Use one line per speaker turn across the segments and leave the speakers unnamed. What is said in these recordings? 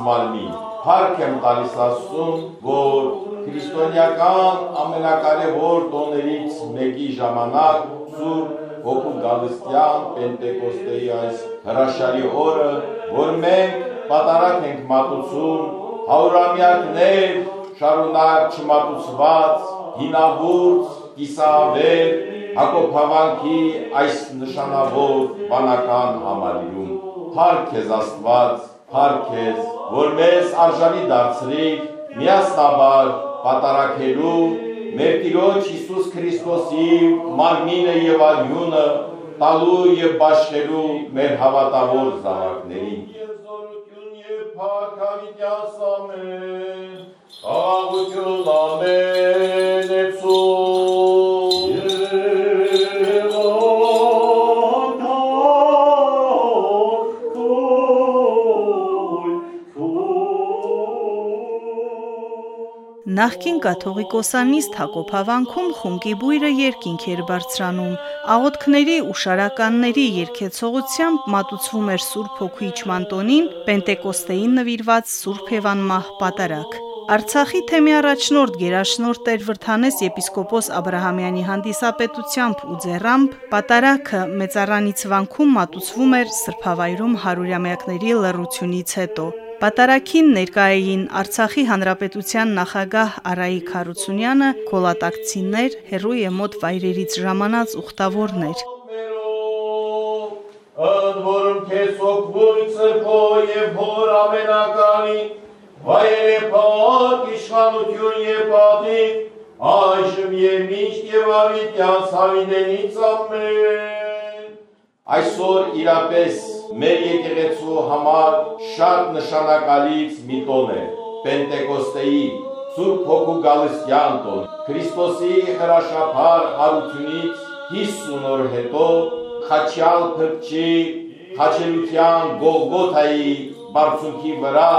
զմարմին։ Փառք եմ տալիս Աստծուն, որ քրիստոնեական ամենակարևոր տոներից մեկի ժամանակ Սուրբ Հոգու Գալստյան Պենտեկոստեի այս հրաշալի օրը, որ մենք պատարակ ենք մատուցում հարյուրամյակներ շարունակ չմատուցված հինավուրց կիսավեր Հակոբ Հավանքի այս նշանավոր բանական համալիրում Փառք քեզ Աստված, փառք քեզ, որ մեզ արժանի դարձրիր միասնաբար պատարակելու մեր Տիրոջ Հիսուս Քրիստոսի մարմինը եւ արյունը տալու եւ բաշխելու մեր հավատավոր զավակներին։ հավիտյաս ամեն, աղաղություն ամեն
անդար
Նախկին կաթողիկոսանիստ Հակոբ Հավանքում խունկի բույրը երկինք էր բարձրանում։ Աղոթքների ու շարականների երկեցողությամբ մատուցվում էր Սուրբ Հոգու Իջմանտոնին Պենտեկոստեին նվիրված Սուրբ Հևանմահ պատարակ։ Արցախի թեմի առաջնորդ Գերաշնորհ Տեր Վրթանես եպիսկոպոս Աբրահամյանի հանդիսապետությամբ ու ձեռամբ պատարակը Մեծարանից վանքում մատուցվում էր Սրբավայրում հարյուրամյակների լռությունից հետո։ Պատարակին ներկա էին Արցախի Հանրապետության նախագահ Արայիկ Հարությունյանը, կոլատակցիներ, հերույ է մոտ վայրերից ժամանած ուխտավորներ։
Ընդ որում քեզ օգնույցը քո եւ հոր ամենականի վայրե փակ իշխանություն եւ պատիվ այժմ եւ միշտ եւ ավիտյան ցավիդենից ամեն այսօր իրապես մեր եկեղեցու համար շատ նշանակալից մի տոն է. Պենտեկոստեի Սուրբ Հոգու Գալստյան տոն Քրիստոսի հրաշափար հարությունից 50 օր հետո խաչյալ փրկչի խաչելության Գողգոթայի բարձունքի վրա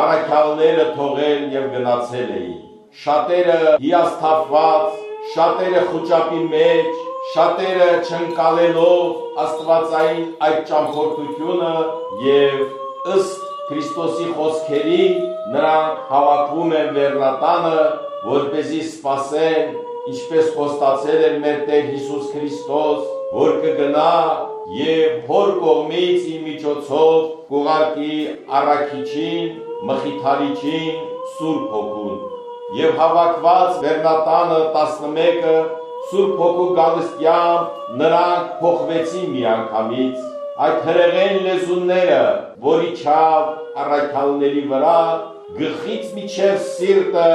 առաքյալները թողել եւ գնացել էին շատերը հիասթափված շատերը խոճապի մեջ շատերը չընկալելով աստվածային այդ ճամփորդությունը եւ ըստ Քրիստոսի խոսքերի նրանք հավատվում են վերնատանը, որ เป զի սпасեն, ինչպես խոստացել էր մեր Տեր Հիսուս Քրիստոս, որ կգնա եւ հոր կողմից ի միջոցով կուղարկի առաքիչին, մխիթարիչին, Սուրբ Հոգուն։ Եվ հավաքված վերնատանը 11-ը Սուրբ Հոգու գալստյամբ նրանք փոխվեցին միանգամից այդ հրեղեն լեզունները, որի չավ առաքյալների վրա գլխից միջև սիրտը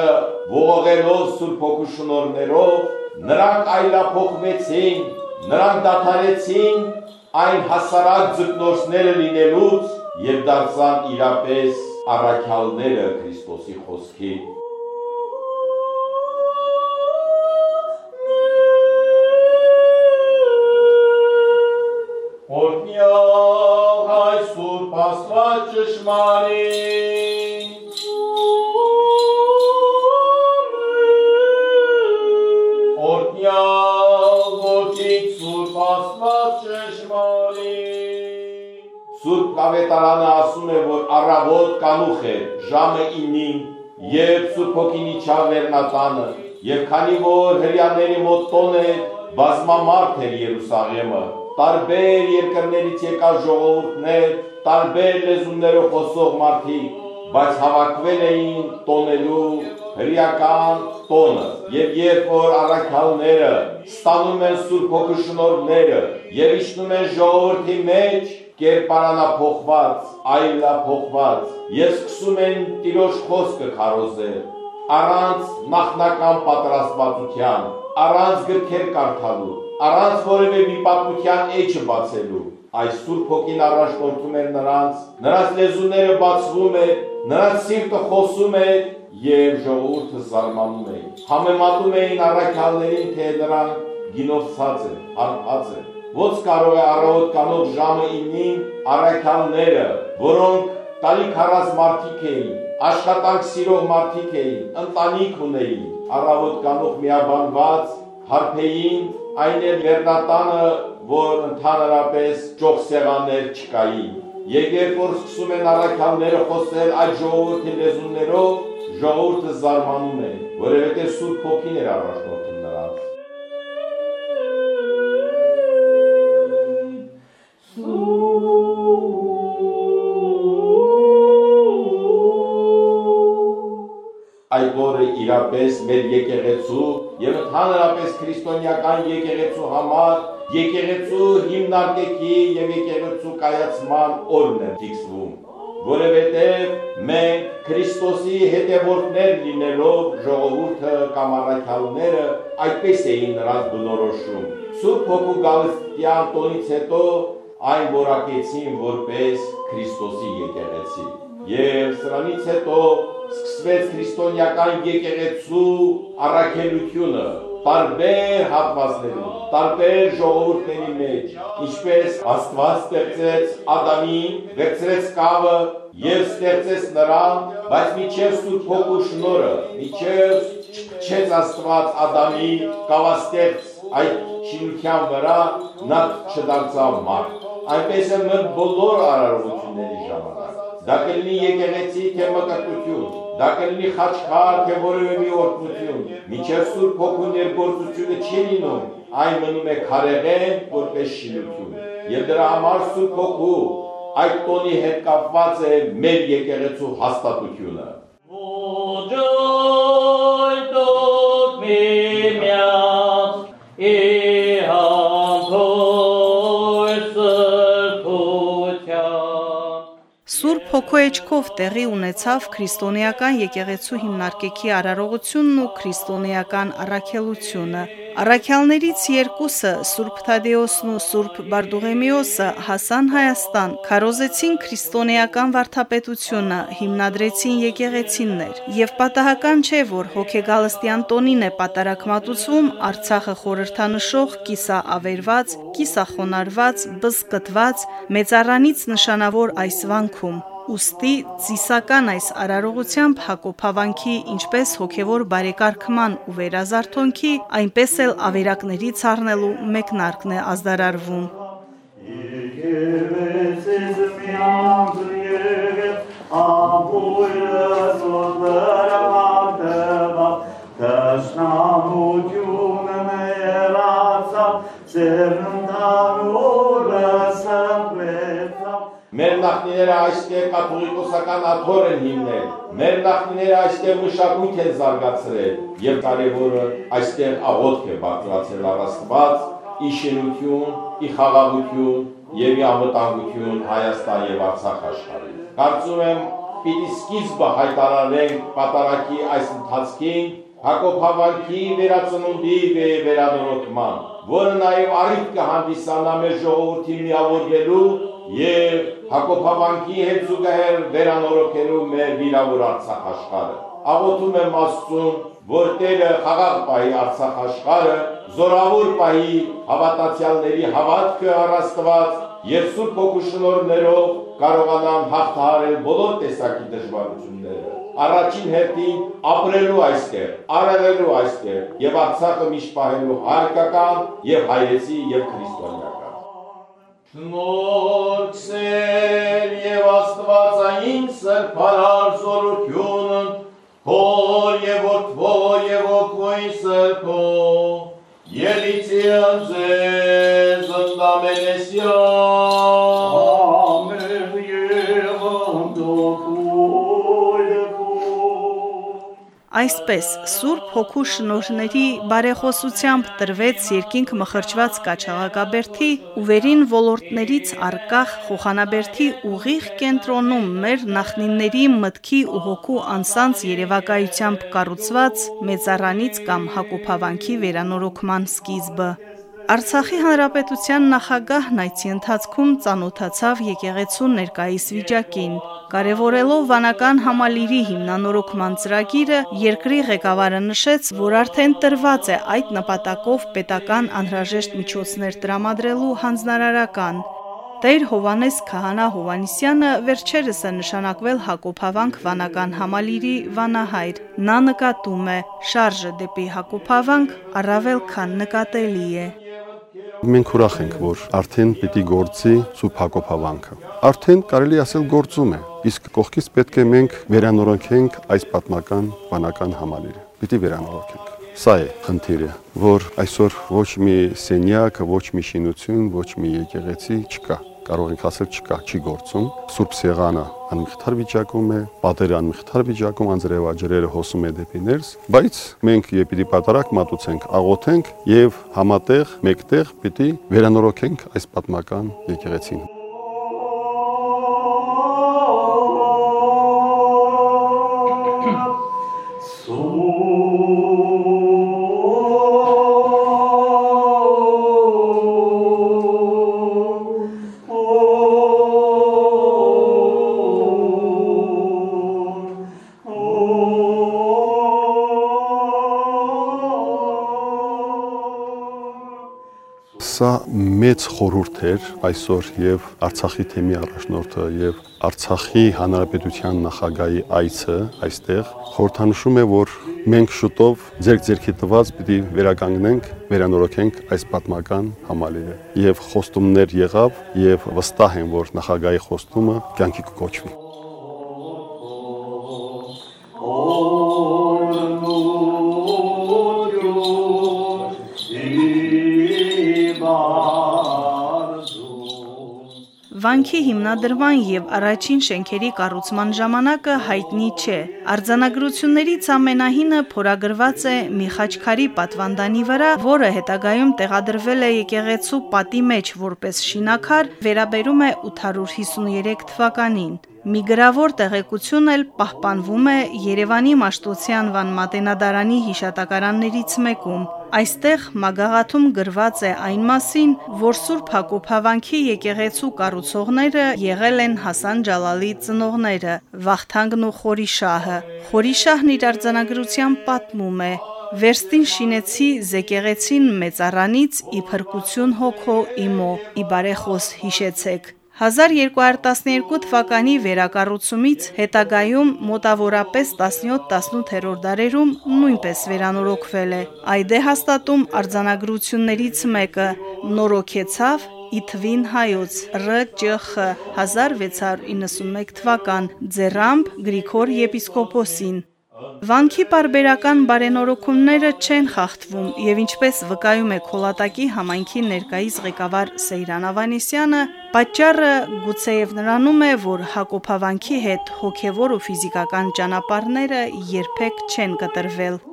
ողողելով Սուրբ Հոգու շնորներով նրանք այլափոխվեցին, նրանք դադարեցին այն հասարակ ձգնորսները լինելուց եւ դարձան իրապես առաքյալները Քրիստոսի խոսքի ճշմարիտ Սուրբ Ավետարանը ասում է, որ առավոտ կանուխ է, ժամը 9-ին, երբ Սուրբ Հոգին իջավ Վերնատանը, եւ քանի որ հрьяաների մոտ տոն է, բազմամարդ էր Երուսաղեմը, տարբեր երկրներից եկած ժողովուրդներ, տարբեր լեզուներով խոսող մարդիկ, բայց հավաքվել էին տոնելու հրյական տոնը եւ երբ որ առաքյալները ստանում են Սուրբ Հոգու շնորհները եւ իջնում են ժողովրդի մեջ կերպարանափոխված, այլափոխված եւ սկսում են Տիրոջ խոսքը քարոզել առանց նախնական պատրաստվածության, առանց գրքեր կարդալու, առանց որևէ մի պատմության էջը բացելու այս Սուրբ Հոգին առաջնորդում էր նրանց, նրանց լեզուները բացվում էր, նրանց սիրտը խոսում էր եւ ժողովուրդը զարմանում էին։ Համեմատում էին առաքյալներին, թե նրանք գինով ցած են, հարբած են։ Ոնց կարող է առավոտ կանող ժամը 9-ին առաքյալները, որոնք տալի քարած մարդիկ էին, աշխատանք սիրող մարդիկ էին, ընտանիք ունեին, առավոտ կանող միաբանված հարբեին, այն է վերնատանը որ ընդհանրապես ճոխ սեղաններ չկային։ Եվ երբ որ սկսում են առաքյալները խոսել այդ ժողովրդի լեզուներով, ժողովուրդը զարմանում է, որովհետև Սուրբ Հոգին էր առաջնորդում Այդ օրը իրապես մեր եկեղեցու եւ ընդհանրապես քրիստոնեական եկեղեցու համար եկեղեցու հիմնարկեքի եւ եկեղեցու կայացման օրն է դիքսվում, որովհետեւ մենք Քրիստոսի հետևորդներ լինելով ժողովուրդը կամ առաքյալները այդպես էին նրանց բնորոշում։ Սուրբ Հոգու գալստյան տոնից հետո այն որակեցին որպես Քրիստոսի եկեղեցի։ Եվ սրանից հետո սկսվեց քրիստոնեական եկեղեցու առաքելությունը տարբեր հատվածներում, տարբեր ժողովուրդների մեջ, ինչպես Աստված ստեղծեց Ադամին, վերցրեց կավը եւ ստեղծեց նրան, բայց միջև Սուրբ Հոգու շնորը, միջև չփչեց Աստված Ադամի կավաստեղծ այդ շինության վրա նա չդարձավ մարդ։ Այնպես է մեր բոլոր արարողությունների ժամանակ։ Դա կլինի եկեղեցի թե մկրտություն, դա կլինի խաչքար թե որևէ մի օրհնություն։ Միջև Սուրբ Հոգու ներգործությունը չի լինում, այն մնում է քարեղեն որպես շինություն։ Եվ դրա համար Սուրբ Հոգու այդ տոնի հետ կապված է մեր եկեղեցու հաստատությունը։
Ոջոյտոք միմյաց, իհանքոր
Հոգոեջքով տեղի ունեցավ քրիստոնեական եկեղեցու հիմնարկեքի արարողությունն ու քրիստոնեական առաքելությունը։ Առաքյալներից երկուսը՝ Սուրբ Թադեոսն ու Սուրբ Բարդուղեմիոսը, հասան Հայաստան, քարոզեցին քրիստոնեական վարդապետությունը, հիմնադրեցին եկեղեցիներ։ Եվ պատահական չէ, որ հոգեգալստյան տոնին է պատարակ մատուցվում Արցախը խորհրդանշող կիսաավերված, կիսախոնարված, բզկտված, մեծարանից նշանավոր այս վանքում։ Ոստի ծիսական այս արարողությամբ Հակոբ Հավանքի ինչպես հոգևոր բարեկարգման ու վերազարթոնքի, այնպես էլ ավերակներից առնելու մեկնարկն է ազդարարվում։
Եկեղեցիս
Մեր նախնիները այստեղ կաթողիկոսական աթոռ են հիմնել։ Մեր նախնիները այստեղ մշակույթ են զարգացրել եւ կարևորը այստեղ աղոթք է բարձրացել առ Աստված՝ ի շինություն, ի խաղաղություն եւ ի անվտանգություն Հայաստան եւ Արցախ աշխարհի։ Կարծում եմ պիտի սկիզբը հայտարարենք պատարակի այս ընթացքին Հակոբ Հավանքի վերածնունդի վերանորոգման, որը նաև առիթ կհանդիսանա մեր ժողովրդի միավորվելու եւ Հակոբ Հավանքի հետ զուգահեռ վերանորոգելու մեր վիրավոր Արցախ աշխարհը։ Աղոթում եմ Աստծուն, որ Տերը խաղաղ պահի Արցախ աշխարհը, զորավոր պահի հավատացյալների հավատքը առաստված եւ Սուրբ Հոգու շնորհներով կարողանան հաղթահարել բոլոր տեսակի դժվարությունները առաջին հերթին ապրելու այստեղ, արարելու այստեղ եւ Արցախը միշտ պահելու հայկական եւ հայեցի եւ քրիստոնեական։ Շնորհքսեր եւ Աստվածային սրբարար զորությունն հոր եւ որդվո եւ օգոյ սրբո Ելիցիան ձեզ ընդամենեսյան
Այսպես Սուրբ Հոգու շնորհների բարեխոսությամբ տրվեց երկինք մխրճված Կաչաղակաբերթի ու վերին ոլորտներից արկախ Խոხանաբերթի ուղիղ կենտրոնում մեր նախնիների մտքի ու հոգու անսանց երևակայությամբ կառուցված մեծարանից կամ Հակոբավանքի վերանորոգման սկիզբը Արցախի հանրապետության նախագահն այցի ընթացքում ծանոթացավ եկեղեցու ներկայիս վիճակին։ Կարևորելով վանական համալիրի հիմնանորոգման ծրագիրը, երկրի ղեկավարը նշեց, որ արդեն տրված է այդ նպատակով պետական անհրաժեշտ միջոցներ տրամադրելու հանձնարարական։ Տեր Հովանես Քահանա Հովանիսյանը վերջերս է նշանակվել Հակոբավանք վանական համալիրի վանահայր։ Նա նկատում է, շարժը դեպի Հակոբավանք առավել քան նկատելի է։
Մենք ուրախ ենք, որ արդեն պիտի գործի Սուրբ Հակոբ հավանքը։ Արդեն կարելի ասել գործում է, իսկ կողքից պետք է մենք վերանորոգենք այս պատմական վանական համալիրը։ Պիտի վերանորոգենք։ Սա է խնդիրը, որ այսօր ոչ մի սենյակ, ոչ մի շինություն, ոչ մի եկեղեցի չկա կարող ենք ասել չկա, չի գործում։ Սուրբ Սեղանը անմիղթար վիճակում է, պատերը անմիղթար վիճակում, անձրևաջրերը հոսում է դեպի ներս, բայց մենք եպիտի պատարակ մատուցենք, աղոթենք եւ համատեղ մեկտեղ պիտի վերանորոգենք այս պատմական եկեղեցին։ Սա մեծ խորհուրդ էր այսօր եւ Արցախի թեմի առաջնորդը եւ Արցախի հանրապետության նախագահի այցը այստեղ խորհրդանշում է, որ մենք շուտով ձեր ձերքի տված պիտի վերականգնենք, վերանորոգենք այս պատմական համալիրը։ Եվ խոստումներ եղավ եւ վստահ եմ, որ նախագահի խոստումը կյանքի կկոչվի։
Վանքի հիմնադրման եւ առաջին շենքերի կառուցման ժամանակը հայտնի չէ։ Արձանագրություններից ամենահինը փորագրված է մի խաչքարի պատվանդանի վրա, որը հետագայում տեղադրվել է եկեղեցու պատի մեջ որպես շինակար, վերաբերում է 853 թվականին։ Մի գրավոր տեղեկություն էլ պահպանվում է Երևանի Մաշտոցյան Վան Մատենադարանի հիշատակարաններից մեկում։ Այստեղ մագաղաթում գրված է այն մասին, որ Սուրբ Հակոբ Հավանքի եկեղեցու կառուցողները եղել են Հասան Ջալալի ծնողները՝ Վախթանգն ու Խորիշահը։ Խորիշահն իր արձանագրությամբ պատմում է. Վերստին շինեցի զեկեղեցին մեծարանից ի փրկություն հոգո իմո, ի բարեխոս հիշեցեք։ 1212 թվականի վերակառուցումից հետագայում մոտավորապես 17-18-րդ դարերում նույնպես վերանորոգվել է։ Այդ է հաստատում արձանագրություններից մեկը՝ նորոգեցավ Իթվին հայոց ՌՃԽ 1691 թվական ձեռամբ Գրիգոր եպիսկոպոսին Վանքի բարբերական բարենորոգումները չեն խախտվում եւ ինչպես վկայում է Խոլատակի համայնքի ներկայիս ղեկավար Սեյրան Ավանեսյանը, պատճառը գուցեև նրանում է, որ Հակոբավանքի հետ հոգեվոր ու ֆիզիկական ճանապարհները երբեք չեն կտրվել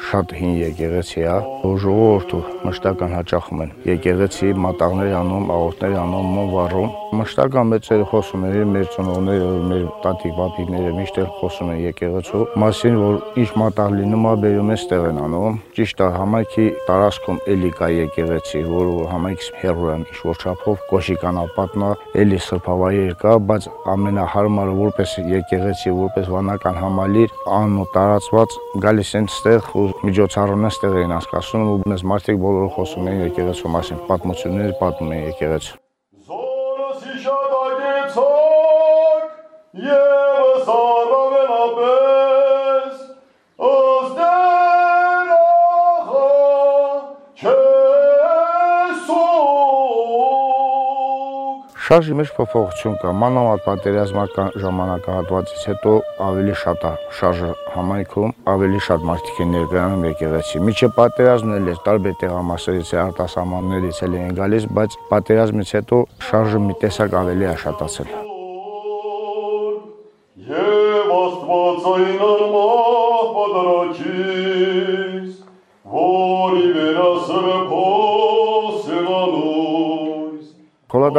շատ հին եկեղեցի է, որ ժողովուրդը մշտական հաճախում են։ Եկեղեցի մատաղների անում, աղոթների անում, մոնվառում։ Մշտական մեծերը խոսում են, մեր ծնողները, մեր տատիկ, պապիկները միշտ էլ խոսում են եկեղեցու մասին, որ ինչ մատաղ լինում է, բերում են ստեղ են անում։ Ճիշտ է, համայնքի տարածքում էլի կա եկեղեցի, որը համայնքից հեռու են ինչ որ չափով կոշիկանապատնա, էլի սրբավայր կա, բայց ամենահարմարը որպես եկեղեցի, որպես վանական համալիր, անո տարածված գալիս են ստեղ ու միջոցառումներ ստեղ էին անցկացնում ու մեզ մարդիկ բոլորը խոսում էին եկեղեցու մասին, պատմություններ պատմում էին եկեղեցու։
եւս առավելապես ըստեր ախա չեսուկ
Շարժի մեջ փոփոխություն կա, մանավանդ պատերազմական ժամանակահատվածից հետո ավելի շատ է շարժը համայնքում, ավելի շատ մարդիկ են ներկայանում եկեղեցի։ Միջը պատերազմն էլ էր, տարբեր տեղամասերից, արտասահմաններից էլ են գալիս, բայց պատերազմից հետո շարժը մի տեսակ ավելի է շատացել։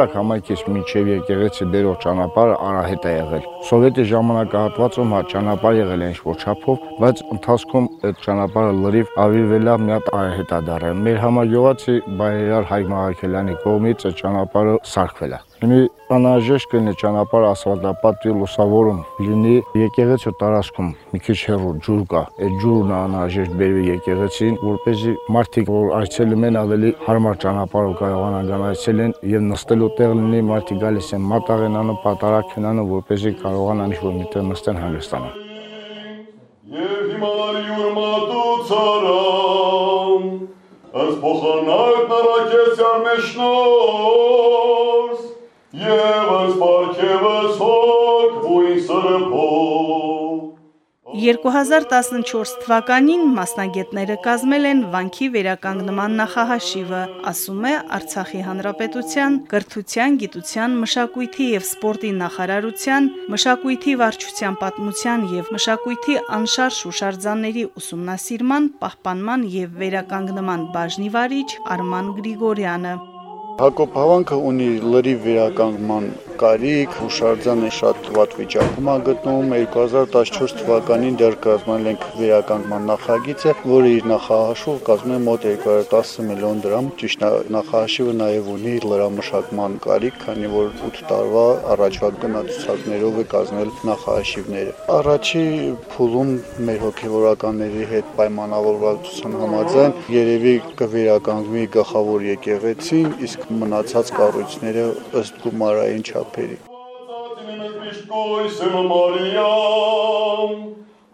Խոլադակ համայնքից մինչև եկեղեցի բերող ճանապարհը արահետ է եղել։ Սովետի ժամանակահատվածում հա ճանապարհ եղել է ինչ-որ չափով, բայց ընթացքում այդ ճանապարհը լրիվ ավիրվել է մի հատ արահետ է Մեր համագյուղացի Բայրար Հայկ Մաղաքելյանի կողմից այդ ճանապարհը սարքվել է։ Հիմի անհրաժեշտ կլինի ճանապարհ ասֆալտապատի լուսավորում, լինի եկեղեցու տարածքում մի քիչ հեռու ջուր կա, այդ ջուրն անհրաժեշտ բերվի եկեղեցին, որպեսզի մարդիկ որ այցելում են ավելի հարմար ճանապարհով կարողանան գան այցելեն եւ նստելու տեղ լինի, մարդիկ գալիս են մատաղ են անում, պատարակ են անում, որպեսզի կարողանան ինչ-որ միտեղ նստեն հանգստանալ։
Եվ հիմա յուր մատուցարան, ըս փոխանակ նարակեցյան մեշնորս, ըս պարքևս հոգ բույն սրպով։
2014 թվականին մասնագետները կազմել են վանքի վերականգնման նախահաշիվը, ասում է Արցախի Հանրապետության կրթության, գիտության, մշակույթի եւ սպորտի նախարարության մշակույթի վարչության պատմության եւ մշակույթի անշարժ հուշարձանների ուսումնասիրման, պահպանման եւ վերականգնման բաժնի վարիչ Արման Գրիգորյանը։
Հակոբ Հավանքը ունի լրիվ վերականգնման կարիք, հուշարձանը շատ վատ վիճակում է գտնվում։ 2014 թվականին դեռ կազմել ենք վերականգնման նախագիծը, որը իր նախահաշվով կազմում է մոտ 210 միլիոն դրամ։ Ճիշտ նախահաշիվը նաև ունի լրամշակման կարիք, քանի որ 8 տարվա առաջվա գնացուցակներով է կազմել նախահաշիվները։ Առաջի փուլում մեր հոգեվորականների հետ պայմանավորվածության համաձայն երևի կվերականգնվի գլխավոր եկեղեցին, իսկ մնացած կառույցները ըստ գումարային չափերի։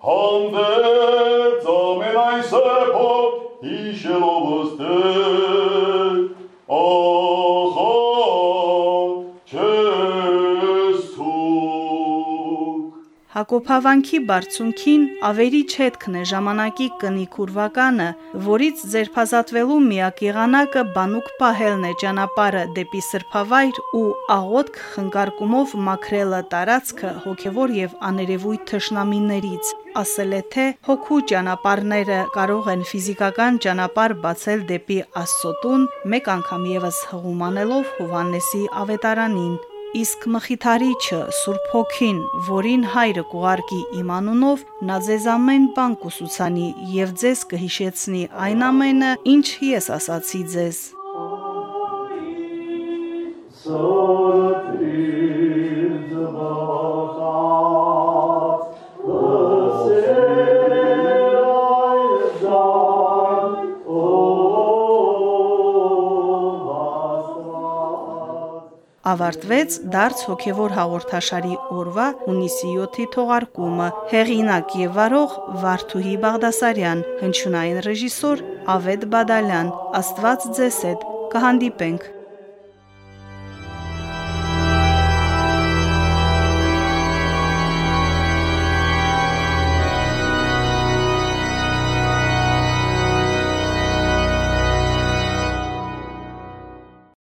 հանդերձ ամեն այն սրպով հիշելով ըստեր,
Հակոբավանքի բարձունքին ավերիչ հետքն է ժամանակի կնիկ ուրվականը, որից ձերբազատվելու միակ եղանակը բանուկ պահելն է ճանապարհը դեպի սրբավայր ու աղոթք խնկարկումով մաքրելը տարածքը հոգևոր եւ աներևույթ թշնամիներից ասել է թե հոգու ճանապարհները կարող են ֆիզիկական ճանապարհ բացել դեպի Աստծոտուն մեկ անգամ եւս հղումանելով Հովաննեսի ավետարանին Իսկ մխիթարիչը Սուրբ Հոգին, որին հայրը կուղարկի իմ անունով, նա ձեզ ամեն բան կուսուցանի եւ ձեզ կհիշեցնի այն ամենը, ինչ ես ասացի ձեզ։ ավարտվեց դարձ հոգևոր հաղորդաշարի օրվա հունիսի 7-ի թողարկումը հեղինակ եւ վարող Վարդուհի Բաղդասարյան հնչյունային ռեժիսոր Ավետ Բադալյան աստված ձեզ հետ կհանդիպենք